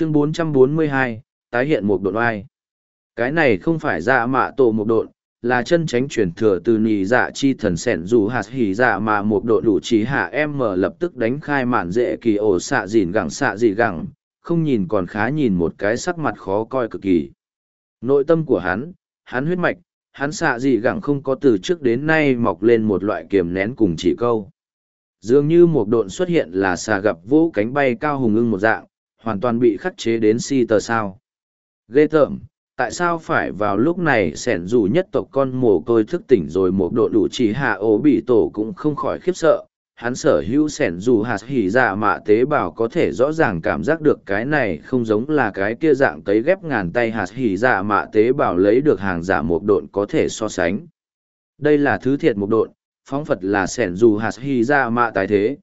chương 442, tái hiện một độn oai. Cái này không phải dạ mạ tổ một độn, là chân tránh truyền thừa từ nì dạ chi thần sẻn dù hạt hỉ dạ mà một độ đủ trí hạ em mở lập tức đánh khai mạn dễ kỳ ổ xạ dìn gẳng xạ dị gẳng, không nhìn còn khá nhìn một cái sắc mặt khó coi cực kỳ. Nội tâm của hắn, hắn huyết mạch, hắn xạ dị gẳng không có từ trước đến nay mọc lên một loại kiềm nén cùng chỉ câu. Dường như một độn xuất hiện là xà gặp vũ cánh bay cao hùng ưng một dạng, hoàn toàn bị khắc chế đến si tờ sao. Ghê tởm, tại sao phải vào lúc này sẻn dù nhất tộc con mồ côi thức tỉnh rồi một độ đủ chỉ hạ ố bị tổ cũng không khỏi khiếp sợ. Hắn sở hữu sẻn dù hạt hỉ dạ mạ tế bào có thể rõ ràng cảm giác được cái này không giống là cái kia dạng cấy ghép ngàn tay hạt hỉ dạ mạ tế bào lấy được hàng giả một độn có thể so sánh. Đây là thứ thiệt một độn phóng phật là sẻn dù hạt hỉ dạ mạ tài thế.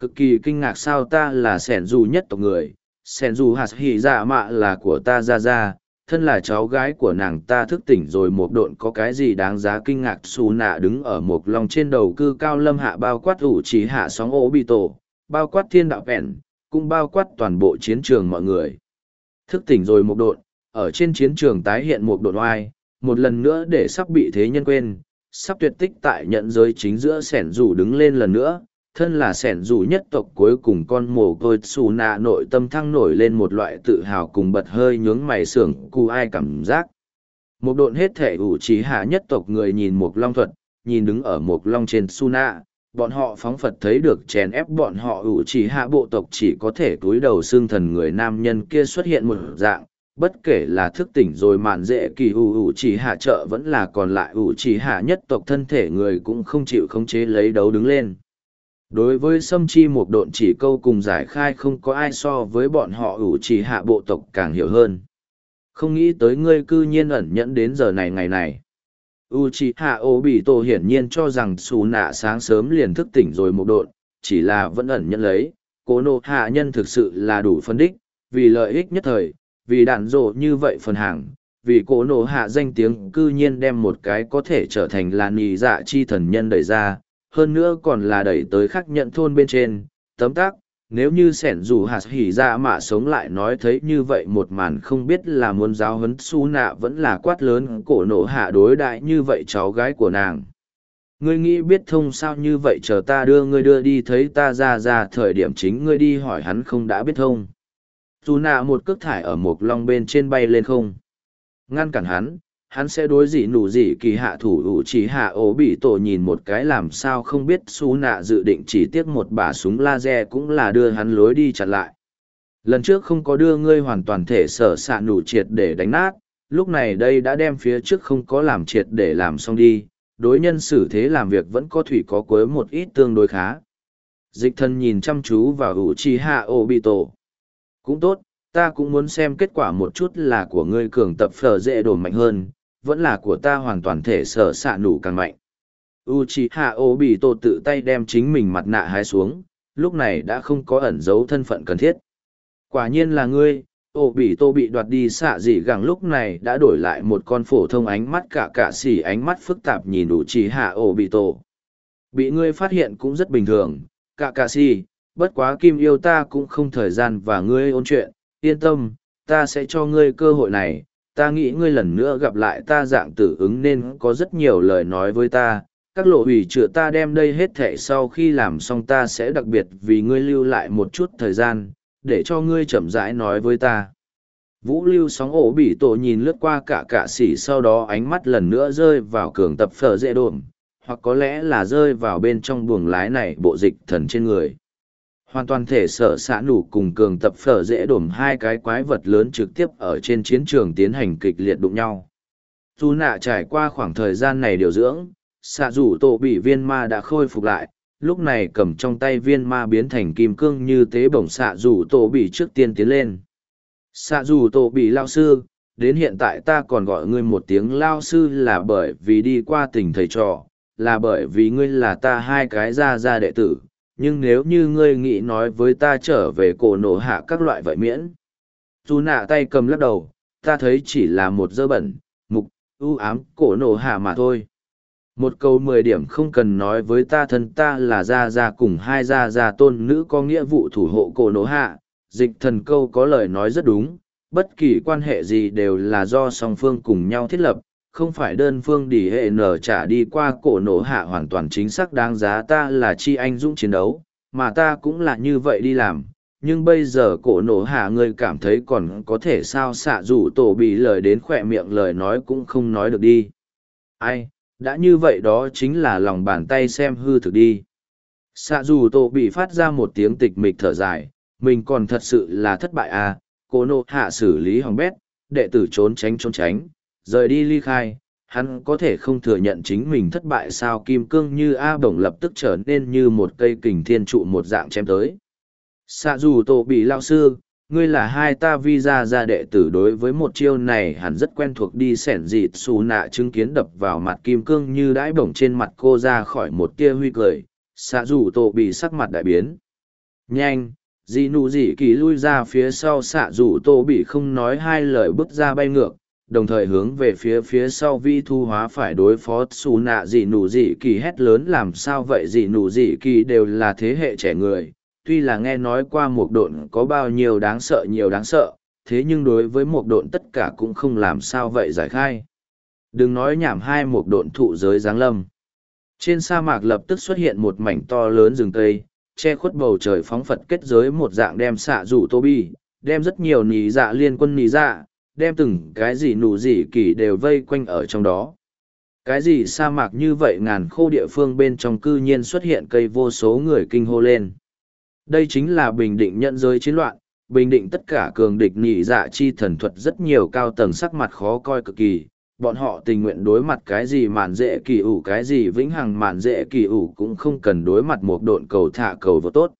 Cực kỳ kinh ngạc sao ta là sẻn dù nhất tộc người sen du hạt hỉ dạ mạ là của ta ra ra thân là cháu gái của nàng ta thức tỉnh rồi một độn có cái gì đáng giá kinh ngạc xù nạ đứng ở một lòng trên đầu cư cao lâm hạ bao quát ủ chỉ hạ sóng ố bị tổ bao quát thiên đạo vẹn, cũng bao quát toàn bộ chiến trường mọi người. Thức tỉnh rồi một độn, ở trên chiến trường tái hiện một độn oai, một lần nữa để sắp bị thế nhân quên, sắp tuyệt tích tại nhận giới chính giữa sẻn rủ đứng lên lần nữa thân là sẻn dù nhất tộc cuối cùng con mồ côi xù nạ nội tâm thăng nổi lên một loại tự hào cùng bật hơi nhướng mày sưởng cu ai cảm giác. Một độn hết thể ủ trí hạ nhất tộc người nhìn một long thuật, nhìn đứng ở một long trên su nạ, bọn họ phóng phật thấy được chèn ép bọn họ ủ trí hạ bộ tộc chỉ có thể túi đầu xương thần người nam nhân kia xuất hiện một dạng, bất kể là thức tỉnh rồi mạn dễ kỳ ủ ủ chỉ hạ trợ vẫn là còn lại ủ chỉ hạ nhất tộc thân thể người cũng không chịu khống chế lấy đấu đứng lên đối với sâm chi một độn chỉ câu cùng giải khai không có ai so với bọn họ ủ chỉ hạ bộ tộc càng hiểu hơn. Không nghĩ tới ngươi cư nhiên ẩn nhẫn đến giờ này ngày này. U c hạ ô bị tổ hiển nhiên cho rằng xù nạ sáng sớm liền thức tỉnh rồi một độn, chỉ là vẫn ẩn nhẫn lấy. Cố nộ hạ nhân thực sự là đủ phân đích, vì lợi ích nhất thời, vì đạn rộ như vậy phần hàng, vì cố nộ hạ danh tiếng cư nhiên đem một cái có thể trở thành là nì dạ chi thần nhân đẩy ra hơn nữa còn là đẩy tới khắc nhận thôn bên trên, tấm tác, nếu như sẻn dù hạt hỉ ra mà sống lại nói thấy như vậy một màn không biết là muốn giáo huấn su nạ vẫn là quát lớn cổ nổ hạ đối đại như vậy cháu gái của nàng. Ngươi nghĩ biết thông sao như vậy chờ ta đưa ngươi đưa đi thấy ta ra ra thời điểm chính ngươi đi hỏi hắn không đã biết thông. Su nạ một cước thải ở một long bên trên bay lên không. Ngăn cản hắn, hắn sẽ đối dị nụ dị kỳ hạ thủ ủ chỉ hạ ố bị tổ nhìn một cái làm sao không biết xú nạ dự định chỉ tiếc một bả súng laser cũng là đưa hắn lối đi chặn lại. Lần trước không có đưa ngươi hoàn toàn thể sở s ạ nụ triệt để đánh nát, lúc này đây đã đem phía trước không có làm triệt để làm xong đi, đối nhân xử thế làm việc vẫn có thủy có quế một ít tương đối khá. Dịch thân nhìn chăm chú vào ủ chi hạ ố bị tổ. Cũng tốt, ta cũng muốn xem kết quả một chút là của ngươi cường tập phở dễ đồn mạnh hơn vẫn là của ta hoàn toàn thể sở xạ nủ càng mạnh. Uchiha Obito tự tay đem chính mình mặt nạ hái xuống, lúc này đã không có ẩn giấu thân phận cần thiết. Quả nhiên là ngươi, Obito bị đoạt đi xạ dị gẳng lúc này đã đổi lại một con phổ thông ánh mắt cả cả xỉ ánh mắt phức tạp nhìn Uchiha Obito. Bị ngươi phát hiện cũng rất bình thường, cả cả xỉ, bất quá kim yêu ta cũng không thời gian và ngươi ôn chuyện, yên tâm, ta sẽ cho ngươi cơ hội này, ta nghĩ ngươi lần nữa gặp lại ta dạng tử ứng nên có rất nhiều lời nói với ta. Các lộ ủy chữa ta đem đây hết thệ sau khi làm xong ta sẽ đặc biệt vì ngươi lưu lại một chút thời gian, để cho ngươi chậm rãi nói với ta. Vũ lưu sóng ổ bị tổ nhìn lướt qua cả cạ s ỉ sau đó ánh mắt lần nữa rơi vào cường tập phở dễ đồn, hoặc có lẽ là rơi vào bên trong buồng lái này bộ dịch thần trên người hoàn toàn thể sở xã nủ cùng cường tập phở dễ đổm hai cái quái vật lớn trực tiếp ở trên chiến trường tiến hành kịch liệt đụng nhau. Dù nạ trải qua khoảng thời gian này điều dưỡng, xạ rủ tổ bị viên ma đã khôi phục lại, lúc này cầm trong tay viên ma biến thành kim cương như tế bổng xạ rủ tổ bị trước tiên tiến lên. Xạ rủ tổ bị lao sư, đến hiện tại ta còn gọi ngươi một tiếng lao sư là bởi vì đi qua tình thầy trò, là bởi vì ngươi là ta hai cái ra ra đệ tử nhưng nếu như ngươi nghĩ nói với ta trở về cổ nổ hạ các loại vậy miễn. Dù nạ tay cầm lắc đầu ta thấy chỉ là một dơ bẩn mục ưu ám cổ nổ hạ mà thôi. Một câu mười điểm không cần nói với ta thân ta là gia gia cùng hai gia gia tôn nữ có nghĩa vụ thủ hộ cổ nổ hạ. Dịch thần câu có lời nói rất đúng, bất kỳ quan hệ gì đều là do song phương cùng nhau thiết lập, không phải đơn phương đỉ hệ nở trả đi qua cổ nổ hạ hoàn toàn chính xác đáng giá ta là chi anh dũng chiến đấu, mà ta cũng là như vậy đi làm. Nhưng bây giờ cổ nổ hạ ngươi cảm thấy còn có thể sao xạ rủ tổ bị lời đến khỏe miệng lời nói cũng không nói được đi. Ai, đã như vậy đó chính là lòng bàn tay xem hư thực đi. Xạ rủ tổ bị phát ra một tiếng tịch mịch thở dài, mình còn thật sự là thất bại à, cổ nổ hạ xử lý hỏng bét, đệ tử trốn tránh trốn tránh, rời đi ly khai, hắn có thể không thừa nhận chính mình thất bại sao kim cương như A bổng lập tức trở nên như một cây kình thiên trụ một dạng chém tới. Xạ dù tổ bị lao sư, ngươi là hai ta vi ra ra đệ tử đối với một chiêu này hắn rất quen thuộc đi sẻn dịt xù nạ chứng kiến đập vào mặt kim cương như đãi bổng trên mặt cô ra khỏi một tia huy cười. Xạ dù tổ bị sắc mặt đại biến. Nhanh dì nụ dì kỳ lui ra phía sau xạ rủ tổ bị không nói hai lời bước ra bay ngược đồng thời hướng về phía phía sau vi thu hóa phải đối phó xù nạ dị nụ dị kỳ hét lớn làm sao vậy dị nụ dị kỳ đều là thế hệ trẻ người, tuy là nghe nói qua một độn có bao nhiêu đáng sợ nhiều đáng sợ, thế nhưng đối với một độn tất cả cũng không làm sao vậy giải khai. Đừng nói nhảm hai một độn thụ giới giáng lâm. Trên sa mạc lập tức xuất hiện một mảnh to lớn rừng tây che khuất bầu trời phóng phật kết giới một dạng đem xạ rủ tô bi đem rất nhiều nỉ dạ liên quân nỉ dạ đem từng cái gì nụ gì kỳ đều vây quanh ở trong đó. Cái gì sa mạc như vậy ngàn khô địa phương bên trong cư nhiên xuất hiện cây vô số người kinh hô lên. Đây chính là bình định nhận giới chiến loạn, bình định tất cả cường địch nhị dạ chi thần thuật rất nhiều cao tầng sắc mặt khó coi cực kỳ. Bọn họ tình nguyện đối mặt cái gì màn dễ kỳ ủ cái gì vĩnh hằng màn dễ kỳ ủ cũng không cần đối mặt một độn cầu thả cầu vô tốt.